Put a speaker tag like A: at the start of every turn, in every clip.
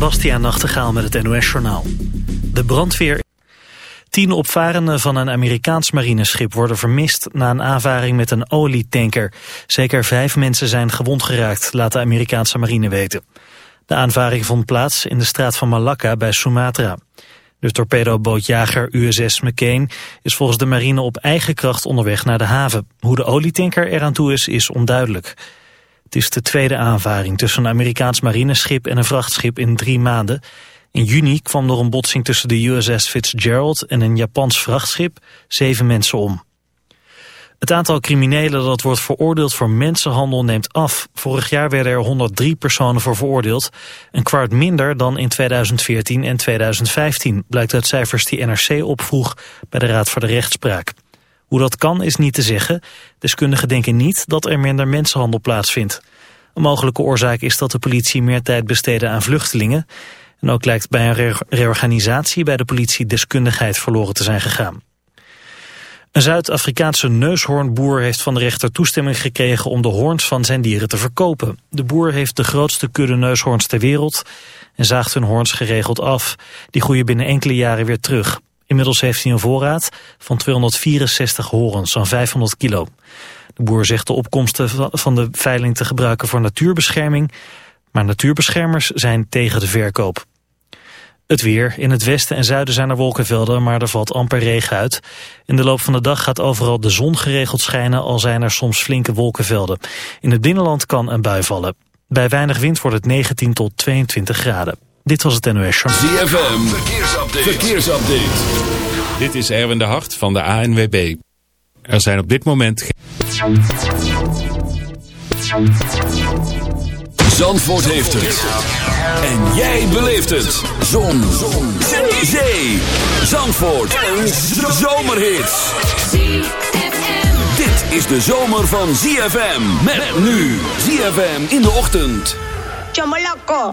A: Bastiaan Nachtegaal met het NOS-journaal. De brandweer... Tien opvarenden van een Amerikaans marineschip worden vermist... na een aanvaring met een olietanker. Zeker vijf mensen zijn gewond geraakt, laat de Amerikaanse marine weten. De aanvaring vond plaats in de straat van Malacca bij Sumatra. De torpedobootjager USS McCain is volgens de marine op eigen kracht onderweg naar de haven. Hoe de olietanker eraan toe is, is onduidelijk. Het is de tweede aanvaring tussen een Amerikaans marineschip en een vrachtschip in drie maanden. In juni kwam door een botsing tussen de USS Fitzgerald en een Japans vrachtschip zeven mensen om. Het aantal criminelen dat wordt veroordeeld voor mensenhandel neemt af. Vorig jaar werden er 103 personen voor veroordeeld. Een kwart minder dan in 2014 en 2015, blijkt uit cijfers die NRC opvroeg bij de Raad voor de Rechtspraak. Hoe dat kan is niet te zeggen. Deskundigen denken niet dat er minder mensenhandel plaatsvindt. Een mogelijke oorzaak is dat de politie meer tijd besteedde aan vluchtelingen. En ook lijkt bij een reorganisatie bij de politie deskundigheid verloren te zijn gegaan. Een Zuid-Afrikaanse neushoornboer heeft van de rechter toestemming gekregen om de hoorns van zijn dieren te verkopen. De boer heeft de grootste kudde neushoorns ter wereld en zaagt hun hoorns geregeld af. Die groeien binnen enkele jaren weer terug. Inmiddels heeft hij een voorraad van 264 horens, zo'n 500 kilo. De boer zegt de opkomsten van de veiling te gebruiken voor natuurbescherming, maar natuurbeschermers zijn tegen de verkoop. Het weer. In het westen en zuiden zijn er wolkenvelden, maar er valt amper regen uit. In de loop van de dag gaat overal de zon geregeld schijnen, al zijn er soms flinke wolkenvelden. In het binnenland kan een bui vallen. Bij weinig wind wordt het 19 tot 22 graden. Dit was het NOS Show.
B: ZFM, verkeersupdate. verkeersupdate.
C: Dit is Erwin de Hart van de ANWB. Er zijn op dit moment geen...
B: Zandvoort heeft het. En jij beleeft het. Zon. Zon. Zee. Zee. Zandvoort. Een zomerhit. Dit is de zomer van ZFM. Met nu. ZFM in de ochtend.
D: Chomoloco.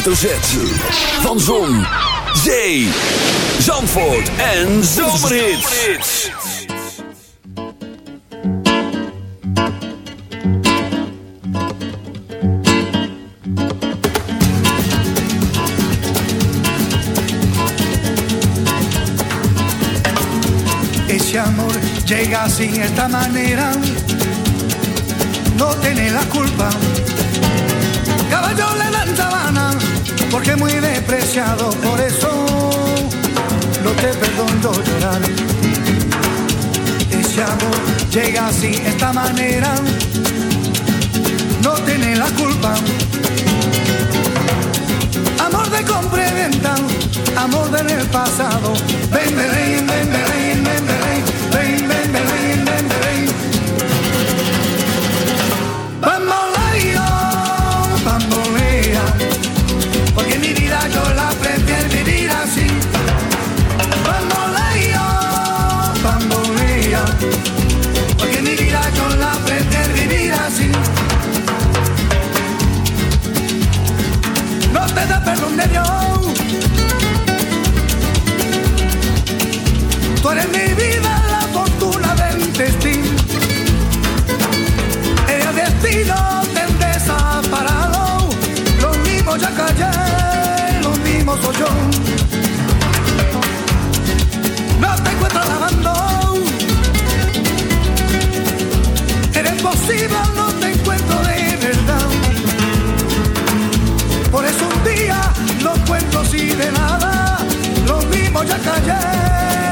B: Hoofdletter Z. Van Zon, Zee, Zandvoort en Zomerhits.
E: Ese amor llega así, esta manera, por eso no te perdono llorar. Ese amor llega así, esta manera, no tiene la culpa. Amor de compra y venta, amor del pasado. Ven, ven, ven, donde yo. Tú eres mi vida, la fortuna del destino. El destino te desaparado. Lo mismo ya callé, lo mismo soy yo. si de nada, lo mismo ya callé.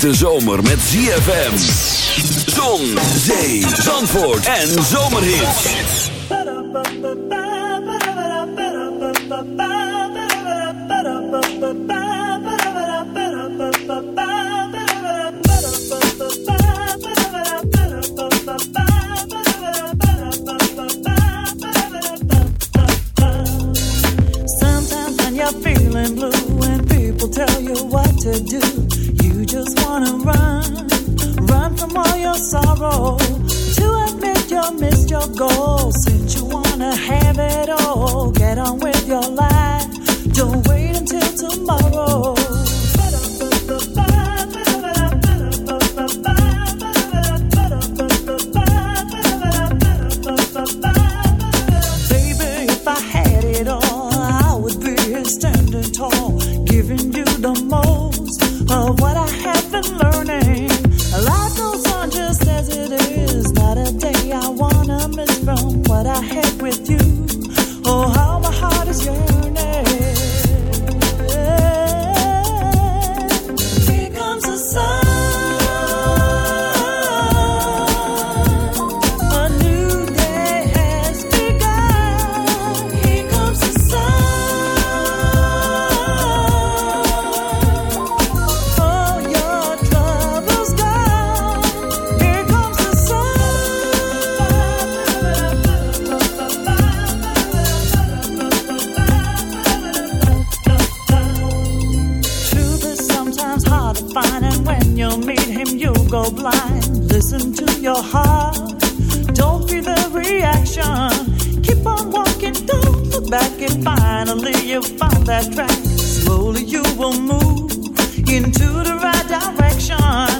B: Hete zomer met ZFM. Zon, zee, zandvoort en zomerhit.
F: Sometimes when you're feeling blue and people tell you what to do all your sorrow. To admit missed your goal, since you wanna have it all, get on with your life. Don't wait until tomorrow. go blind. Listen to your heart. Don't be the reaction. Keep on walking, don't look back, and finally you'll find that track. Slowly you will move into the right direction.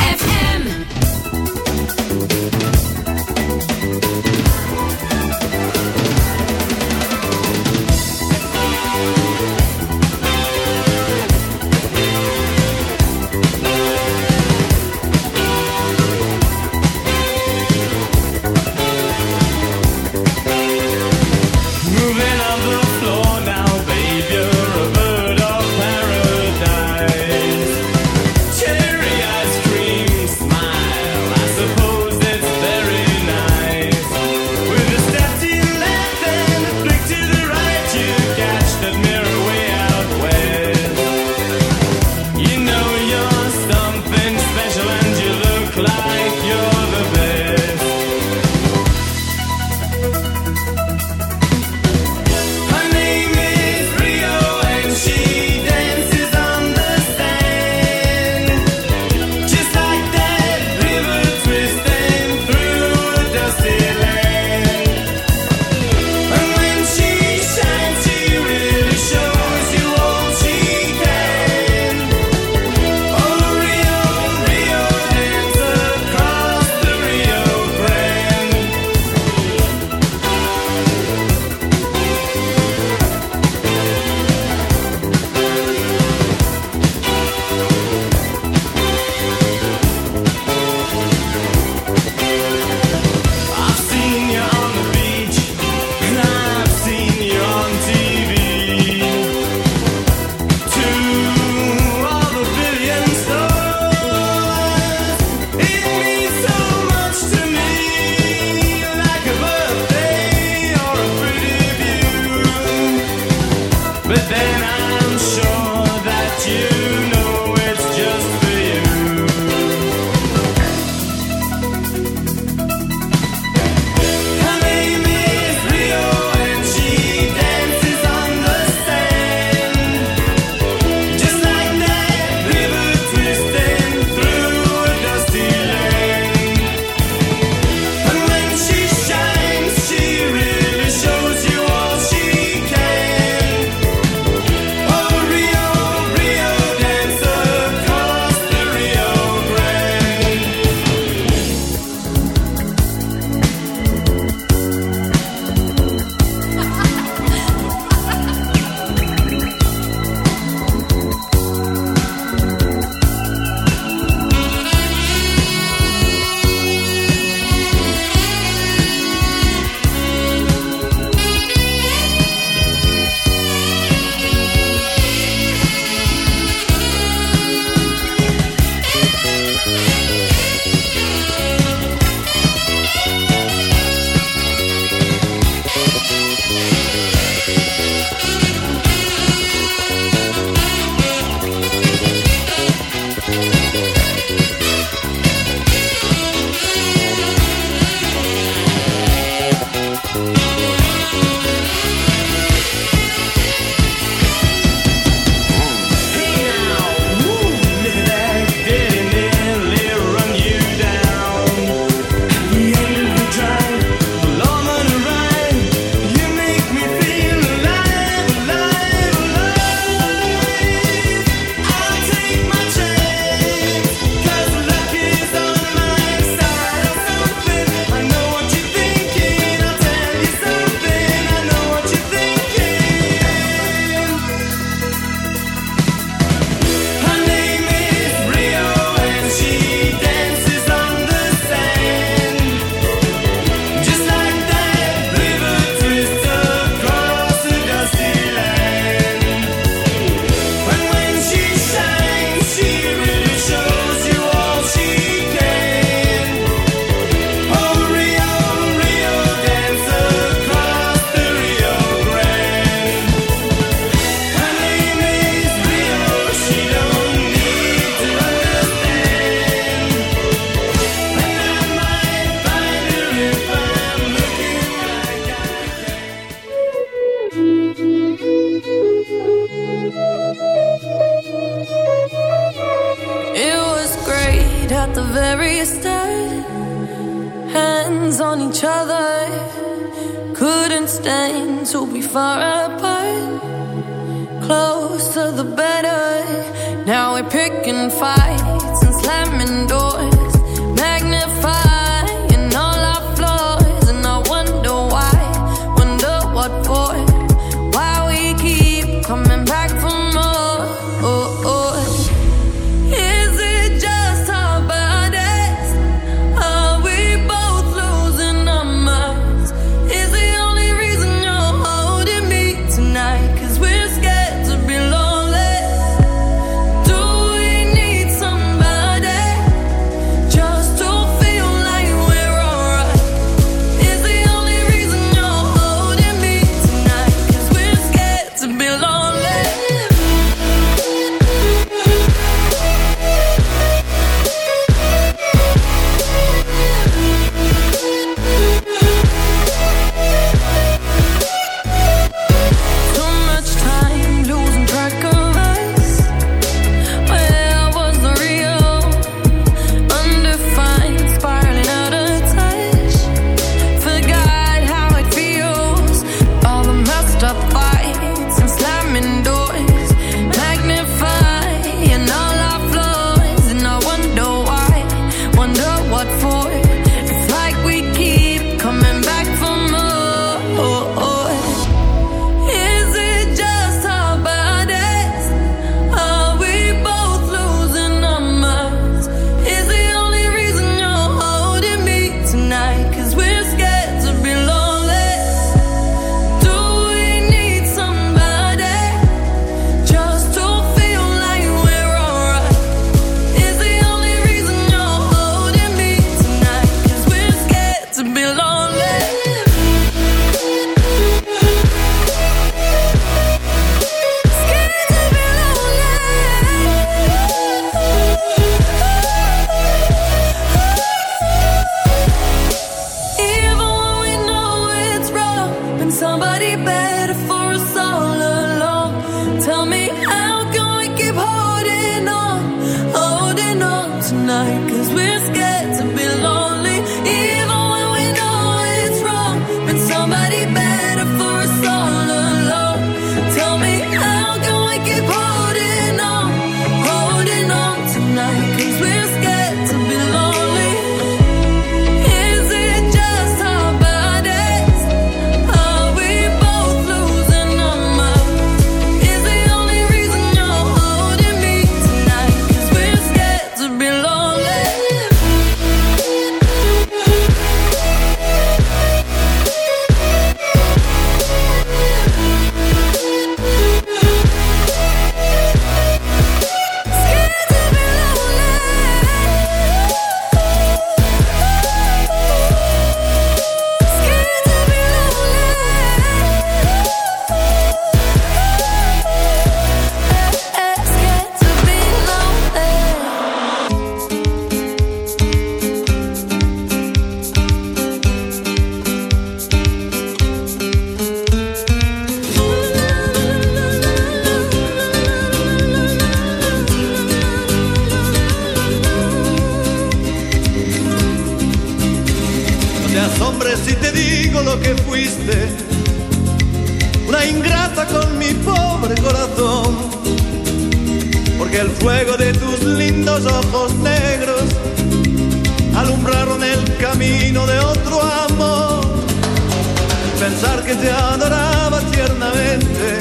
G: tiernamente,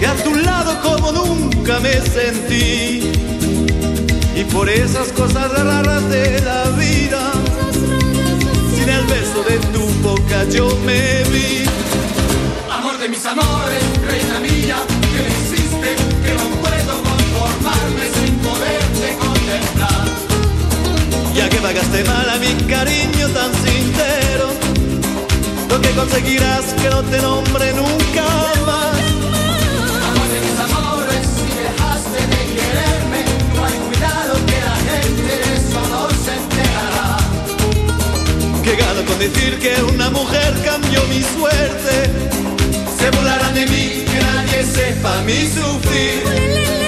G: que a tu lado como nunca me sentí. Y por esas cosas raras de la vida, sin el beso de tu boca yo me vi.
H: Amor de mis amores, reina mía, que me hiciste, que no puedo conformarme sin poderte contemplar.
G: Ya que pagaste mal a mi cariño tan sincero conseguirás que no te nombre nunca más.
H: Amores, amores, si dejaste de quererme, no hay cuidado que la gente de eso no se enterará.
G: Llegado con decir que una mujer cambió mi suerte, se burlarán de mí, que nadie sepa mi sufrir.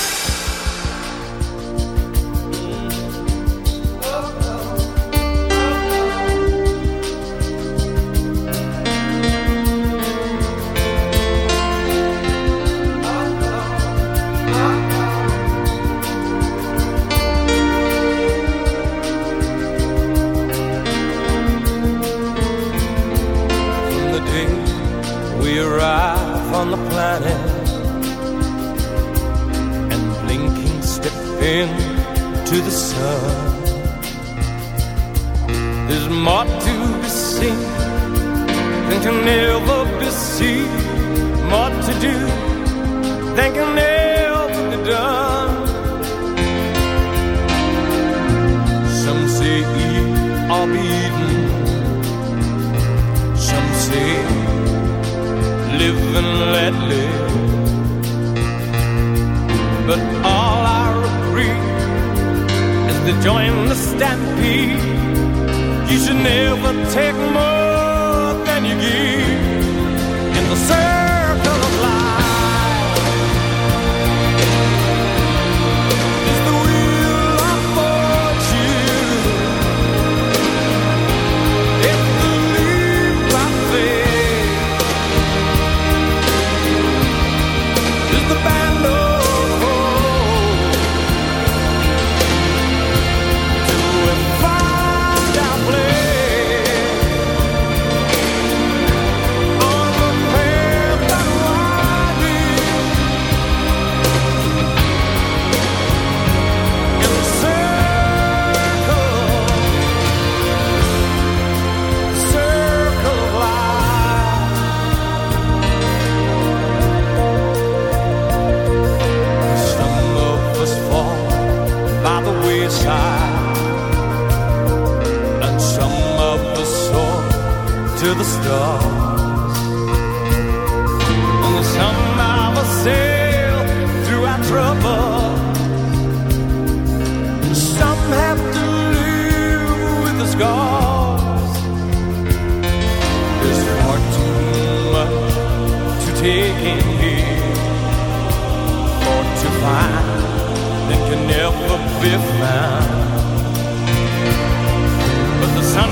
I: There's more to be seen than can ever be seen, more to do than can ever be done. Some say eat or be eaten. Some say live and let live. But all to join the stampede. You should never take more to the stars, and some of us sail through our trouble. Some have to live with the scars. There's far too much to take in here or to find that can never be found. But the sun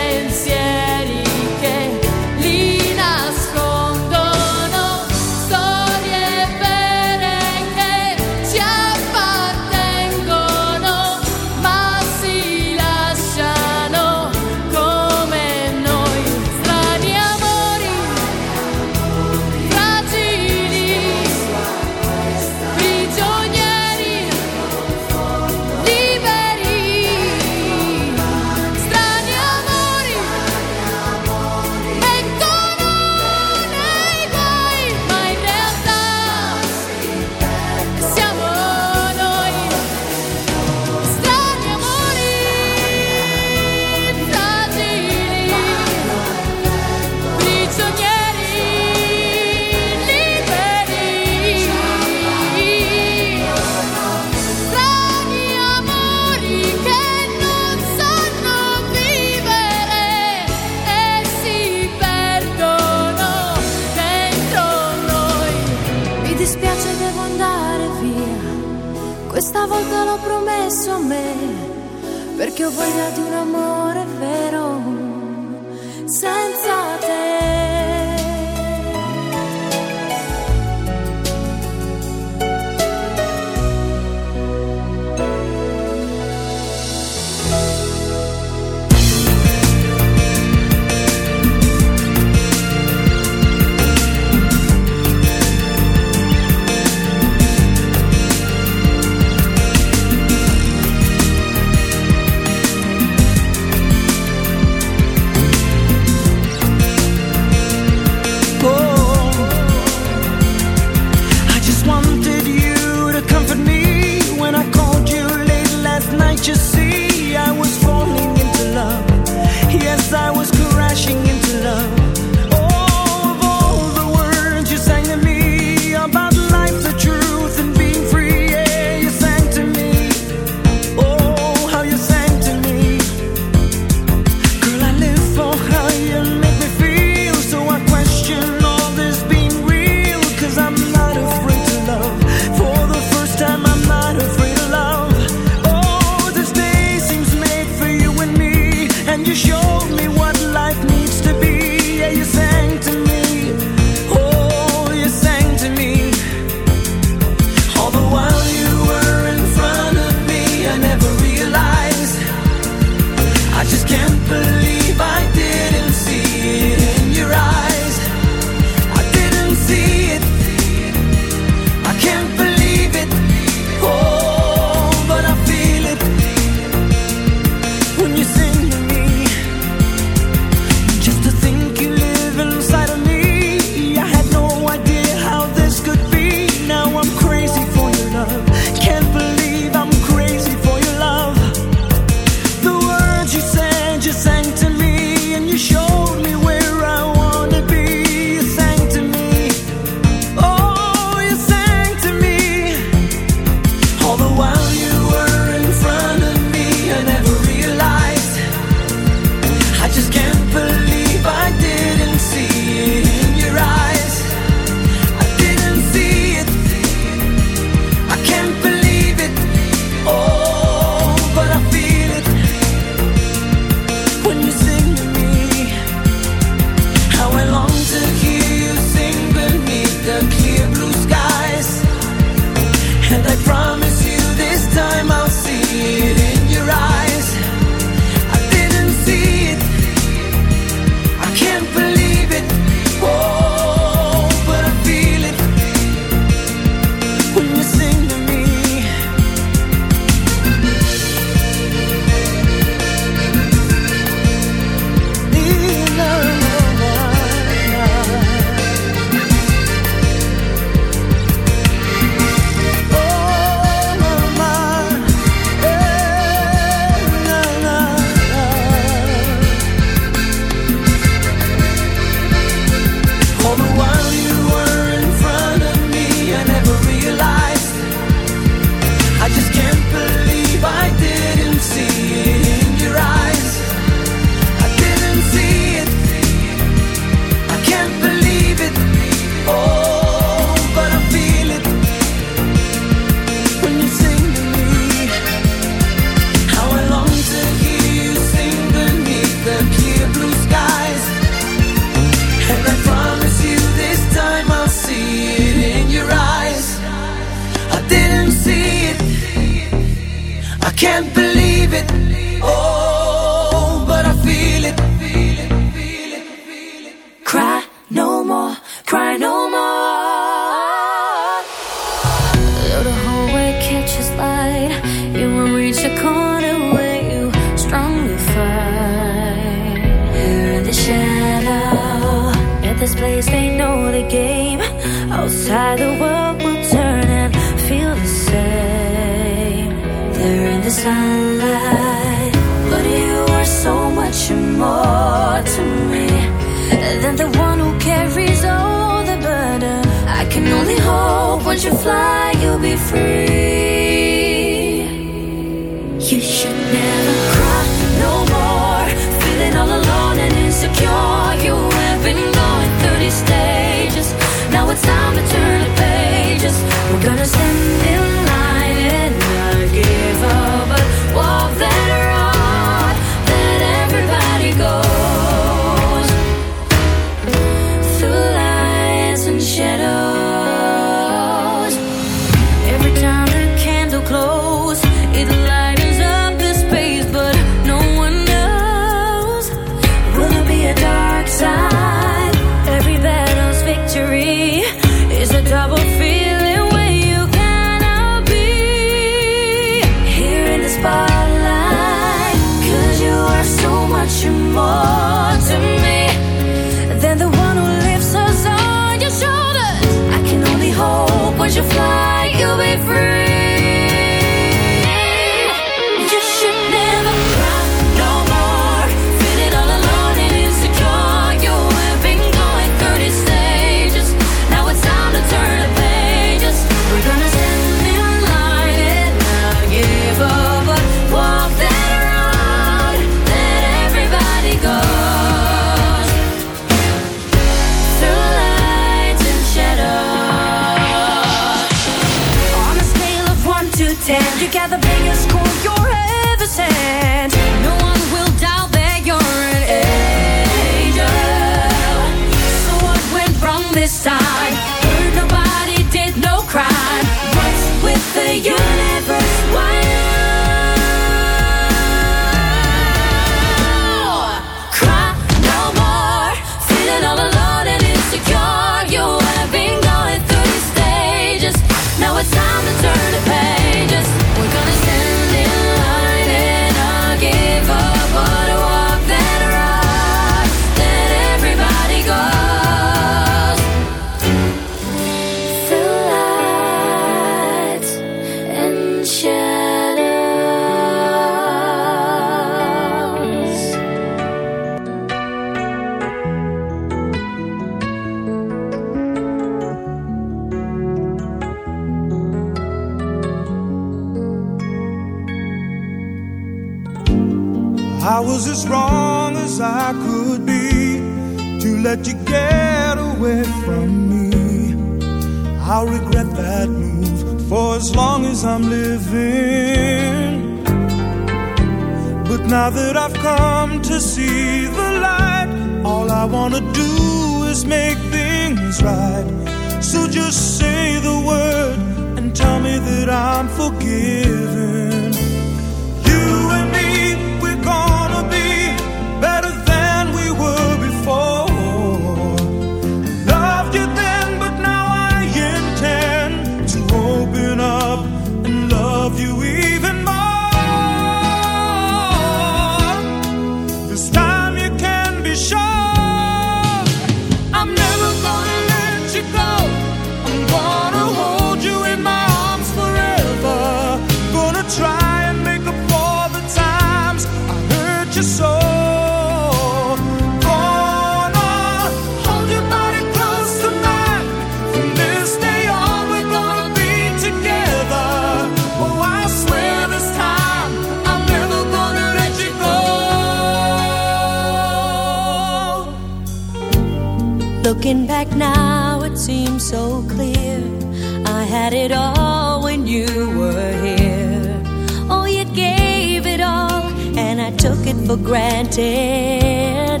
J: for granted.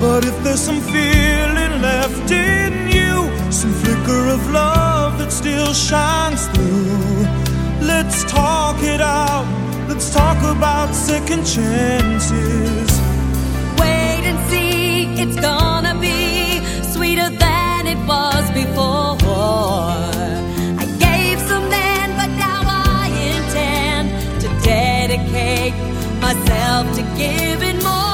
K: But if there's some feeling left in you, some flicker of love that still shines through, let's talk it out. Let's talk about second chances.
J: Wait and see, it's gonna be sweeter than it was before. myself to giving more.